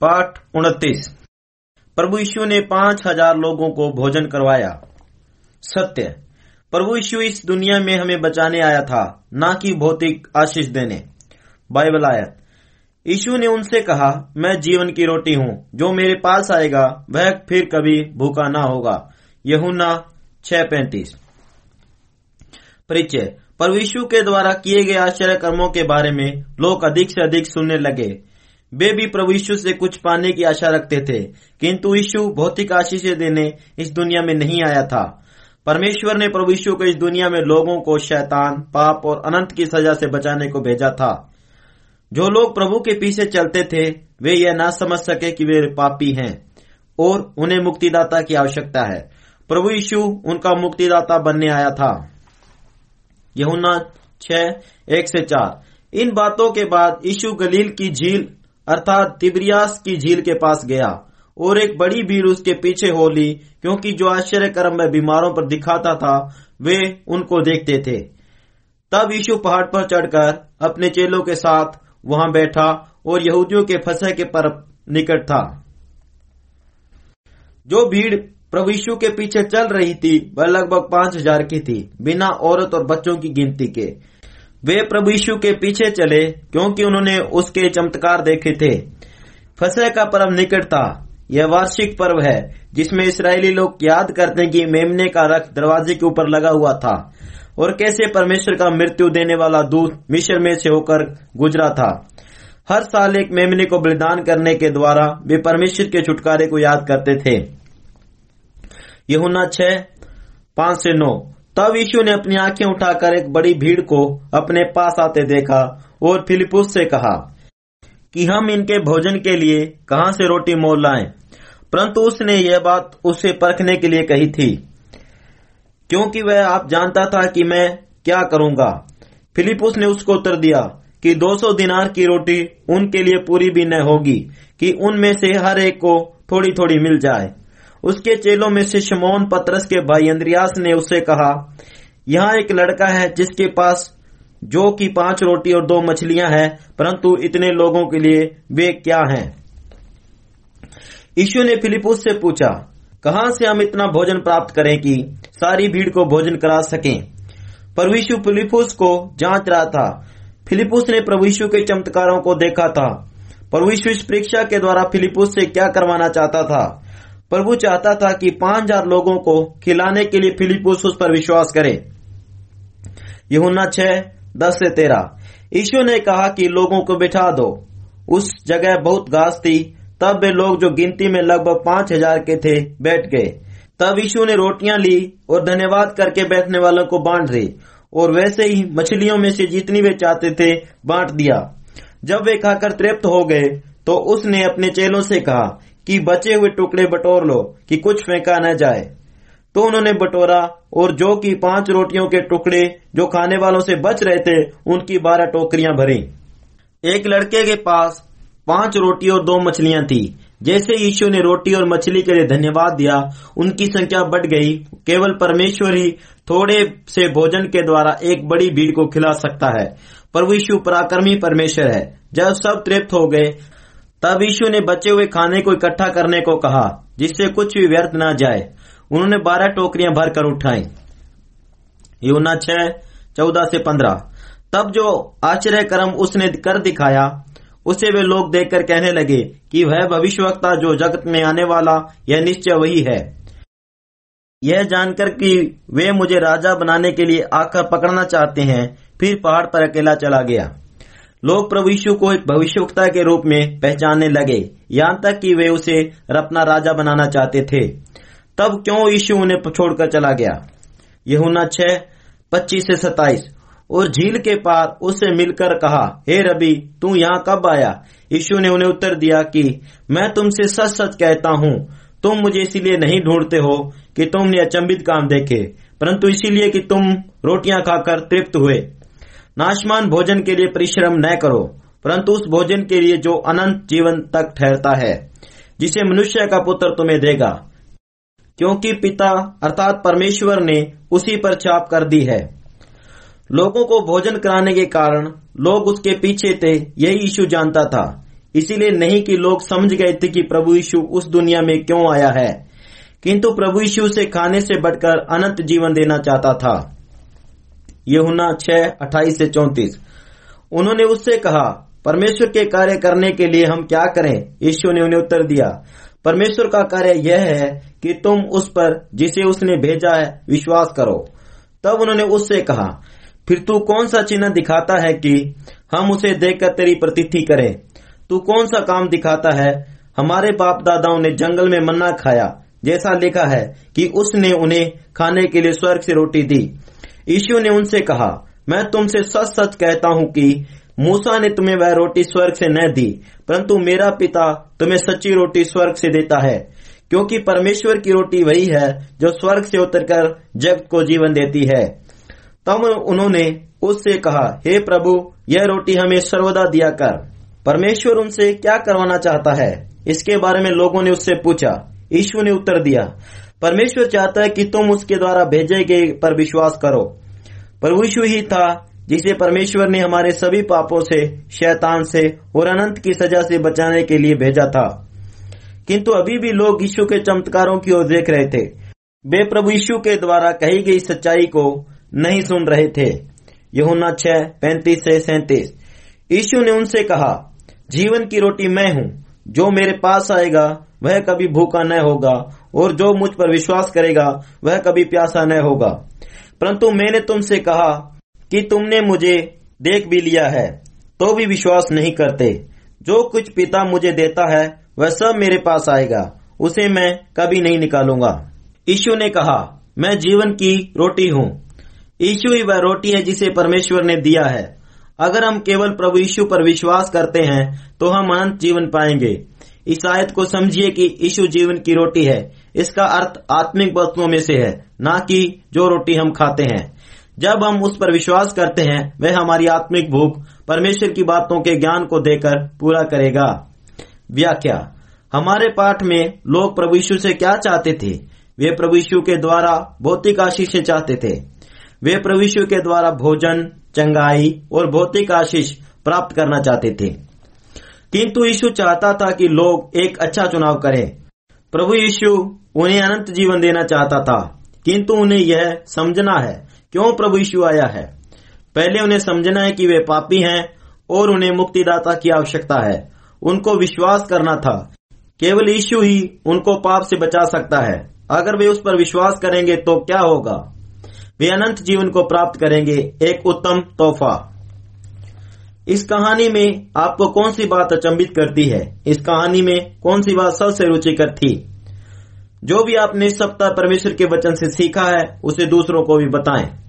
पाठ उनतीस। प्रभु यीशु ने पाँच हज़ार लोगों को भोजन करवाया। सत्य, प्रभु यीशु इस दुनिया में हमें बचाने आया था, न कि भौतिक आशीष देने। बाइबल आयत, यीशु ने उनसे कहा, मैं जीवन की रोटी हूँ, जो मेरे पास आएगा, वह फिर कभी भूखा ना होगा। यहुना छह पैंतीस। परिचय, प्रभु यीशु के द्वारा किए गए आश्चर्य कर्मों के बारे में लोग अधिक से अधिक सुनने लगे। वे भी प्रभु यीशु से कुछ पाने की आशा रखते थे। किंतु यीशु भौतिक आशीष देने इस दुनिया में नहीं आया था। परमेश्वर ने प्रभु यीशु को इस दुनिया में लोगों को शैतान, पाप और अनंत की सजा से बचाने को भेजा था। जो लोग प्रभु के पीछे चलते थे, वे यह ना समझ सके कि वे पापी हैं और उन्हें मुक्तिदाता की आवश्यकता है। प्रभु यीशु उनका मुक्तिदाता बनने आया था। यहुना छह एक से चार। इन बातों के बाद यीशु गलील की झील अर्थात तिब्रियास की झील के पास गया और एक बड़ी भीड़ उसके पीछे हो ली, क्योंकि जो आश्चर्य कर्म में बीमारों पर दिखाता था, वे उनको देखते थे। तब यीशु पहाड़ पर चढ़कर अपने चेलों के साथ वहाँ बैठा और यहूदियों के फंसे के पर निकट था। जो भीड़ प्रभु यीशु के पीछे चल रही थी, वह लगभग पाँच हज़ार की थी, बिना औरत और बच्चों की गिनती के। वे प्रभु यीशु के पीछे चले, क्योंकि उन्होंने उसके चमत्कार देखे थे। फसह का पर्व निकट था। यह वार्षिक पर्व है, जिसमें इसराइली लोग याद करते हैं कि मेमने का रख दरवाजे के ऊपर लगा हुआ था, और कैसे परमेश्वर का मृत्यु देने वाला दूत मिश्र में से होकर गुजरा था। हर साल एक मेमने को बलिदान करने के द्वारा वे परमेश्वर के छुटकारे को याद करते थे। यहुना छह, पाँच से नौ। तब यीशु ने अपनी आँखें उठाकर एक बड़ी भीड़ को अपने पास आते देखा और फिलिपुस से कहा, कि हम इनके भोजन के लिए कहाँ से रोटी मोल लाए? परंतु उसने यह बात उसे परखने के लिए कही थी, क्योंकि वह आप जानता था कि मैं क्या करूँगा। फिलिपुस ने उसको उत्तर दिया कि 200 दिनार की रोटी उनके लिए पूरी भी न होगी, कि उनमें से हर एक को थोड़ी थोड़ी मिल जाए। उसके चेलों में से शमोन पत्रस के भाई अंद्रियास ने उससे कहा, यहाँ एक लड़का है जिसके पास जो कि पाँच रोटी और दो मछलियाँ हैं, परंतु इतने लोगों के लिए वे क्या हैं? यीशु ने फिलिपुस से पूछा, कहाँ से हम इतना भोजन प्राप्त करें कि सारी भीड़ को भोजन करा सकें? पर यीशु फिलिपुस को जाँच रहा था। फिलिपुस ने प्रभु के चमत्कारों को देखा था। यीशु इस परीक्षा के द्वारा फिलिपुस से क्या करवाना चाहता था? प्रभु चाहता था कि पाँच हज़ार लोगों को खिलाने के लिए फिलिपुस उस पर विश्वास करे। यहुना छह, दस से तेरह। ईशु ने कहा कि लोगों को बिठा दो। उस जगह बहुत घास थी, तब वे लोग जो गिनती में लगभग पाँच हज़ार के थे, बैठ गए। तब यीशु ने रोटियाँ ली और धन्यवाद करके बैठने वालों को बांट दी और वैसे ही मछलियों में से जितनी वे चाहते थे, बांट दिया। जब वे खाकर तृप्त हो गए तो उसने अपने चेलों से कहा कि बचे हुए टुकड़े बटोर लो, कि कुछ फेंका न जाए। तो उन्होंने बटोरा, और जो कि पाँच रोटियों के टुकड़े जो खाने वालों से बच रहे थे, उनकी बारह टोकरियाँ भरी। एक लड़के के पास पाँच रोटी और दो मछलियाँ थी। जैसे यीशु ने रोटी और मछली के लिए धन्यवाद दिया, उनकी संख्या बढ़ गई। केवल परमेश्वर ही थोड़े से भोजन के द्वारा एक बड़ी भीड़ को खिला सकता है। प्रभु यीशु पराक्रमी परमेश्वर है। जब सब तृप्त हो गए तब यीशु ने बचे हुए खाने को इकट्ठा करने को कहा, जिससे कुछ भी व्यर्थ न जाए। उन्होंने बारह टोकरियाँ भरकर उठाई। यूना छह, चौदह से पंद्रह। तब जो आश्चर्य कर्म उसने कर दिखाया, उसे वे लोग देखकर कहने लगे कि वह भविष्यवक्ता जो जगत में आने वाला, यह निश्चय वही है। यह जानकर कि वे मुझे राजा बनाने के लिए आकर पकड़ना चाहते हैं, फिर पहाड़ पर अकेला चला गया। लोग प्रभु यीशु को एक भविष्यवक्ता के रूप में पहचानने लगे। यहाँ तक कि वे उसे अपना राजा बनाना चाहते थे। तब क्यों यीशु उन्हें छोड़कर चला गया? यहुना छह, पच्चीस से सताइस और झील के पार उससे मिलकर कहा, हे रबी, तू यहाँ कब आया? यीशु ने उन्हें उत्तर दिया कि, मैं तुमसे सच सच कहता हूँ। तुम मुझे इसीलिए नहीं ढूंढते हो कि तुमने अचंबित काम देखे, परंतु इसीलिए कि तुम रोटियाँ खाकर तृप्त हुए। नाशमान भोजन के लिए परिश्रम न करो, परंतु उस भोजन के लिए जो अनंत जीवन तक ठहरता है, जिसे मनुष्य का पुत्र तुम्हें देगा। क्योंकि पिता अर्थात परमेश्वर ने उसी पर छाप कर दी है। लोगों को भोजन कराने के कारण लोग उसके पीछे थे, यही यीशु जानता था। इसीलिए नहीं कि लोग समझ गए थे कि प्रभु यीशु उस दुनिया में क्यों आया है, किंतु प्रभु यीशु से खाने से बढ़कर अनंत जीवन देना चाहता था। यहुना छह, अट्ठाईस से चौतीस। उन्होंने उससे कहा, परमेश्वर के कार्य करने के लिए हम क्या करें? यीशु ने उन्हें उत्तर दिया, परमेश्वर का कार्य यह है कि तुम उस पर, जिसे उसने भेजा है, विश्वास करो। तब उन्होंने उससे कहा, फिर तू कौन सा चिन्ह दिखाता है कि हम उसे देखकर तेरी प्रतिथि करें? तू कौन सा काम दिखाता है? हमारे बाप दादाओं ने जंगल में मन्ना खाया, जैसा लिखा है कि उसने उन्हें खाने के लिए स्वर्ग से रोटी दी। यीशु ने उनसे कहा, मैं तुमसे सच सच कहता हूँ कि मूसा ने तुम्हें वह रोटी स्वर्ग से न दी, परंतु मेरा पिता तुम्हें सच्ची रोटी स्वर्ग से देता है, क्योंकि परमेश्वर की रोटी वही है जो स्वर्ग से उतरकर जगत को जीवन देती है। तब उन्होंने उससे कहा, हे प्रभु, यह रोटी हमें सर्वदा दिया कर। परमेश्वर उनसे क्या करवाना चाहता है? इसके बारे में लोगों ने उससे पूछा। ईश्वर ने उत्तर दिया परमेश्वर चाहता है कि तुम उसके द्वारा भेजे गए पर विश्वास करो। प्रभु यीशु ही था, जिसे परमेश्वर ने हमारे सभी पापों से, शैतान से और अनंत की सजा से बचाने के लिए भेजा था। किंतु अभी भी लोग यीशु के चमत्कारों की ओर देख रहे थे। वे प्रभु यीशु के द्वारा कही गई सच्चाई को नहीं सुन रहे थे। यहुना छह, पैंतीस से सैतीस। यीशु ने उनसे कहा, जीवन की रोटी मैं हूँ। जो मेरे पास आएगा, वह कभी भूखा न होगा और जो मुझ पर विश्वास करेगा, वह कभी प्यासा न होगा। परंतु मैंने तुमसे कहा कि तुमने मुझे देख भी लिया है तो भी विश्वास नहीं करते। जो कुछ पिता मुझे देता है, वह सब मेरे पास आएगा, उसे मैं कभी नहीं निकालूँगा। ईशु ने कहा, मैं जीवन की रोटी हूँ। ईशु ही वह रोटी है जिसे परमेश्वर ने दिया है। अगर हम केवल प्रभु यीशु पर विश्वास करते हैं तो हम अनंत जीवन पाएँगे। इस आयत को समझिए कि यीशु जीवन की रोटी है। इसका अर्थ आत्मिक वस्तुओं में से है, न कि जो रोटी हम खाते हैं। जब हम उस पर विश्वास करते हैं, वह हमारी आत्मिक भूख परमेश्वर की बातों के ज्ञान को देकर पूरा करेगा। व्याख्या, हमारे पाठ में लोग प्रभु यीशु से क्या चाहते थे? वे प्रभु यीशु के द्वारा भौतिक आशीष चाहते थे। वे प्रभु यीशु के द्वारा भोजन, चंगाई और भौतिक आशीष प्राप्त करना चाहते थे। किंतु यीशु चाहता था कि लोग एक अच्छा चुनाव करें। प्रभु यीशु उन्हें अनंत जीवन देना चाहता था, किंतु उन्हें यह समझना है, क्यों प्रभु यीशु आया है? पहले उन्हें समझना है कि वे पापी हैं और उन्हें मुक्तिदाता की आवश्यकता है। उनको विश्वास करना था। केवल यीशु ही उनको पाप से बचा सकता है। अगर वे उस पर विश्वास करेंगे तो क्या होगा? वे अनंत जीवन को प्राप्त करेंगे, एक उत्तम तोहफा। इस कहानी में आपको कौन सी बात अचंबित करती है? इस कहानी में कौन सी बात सबसे रुचिकर थी? जो भी आपने इस सप्ताह परमेश्वर के वचन से सीखा है, उसे दूसरों को भी बताएँ।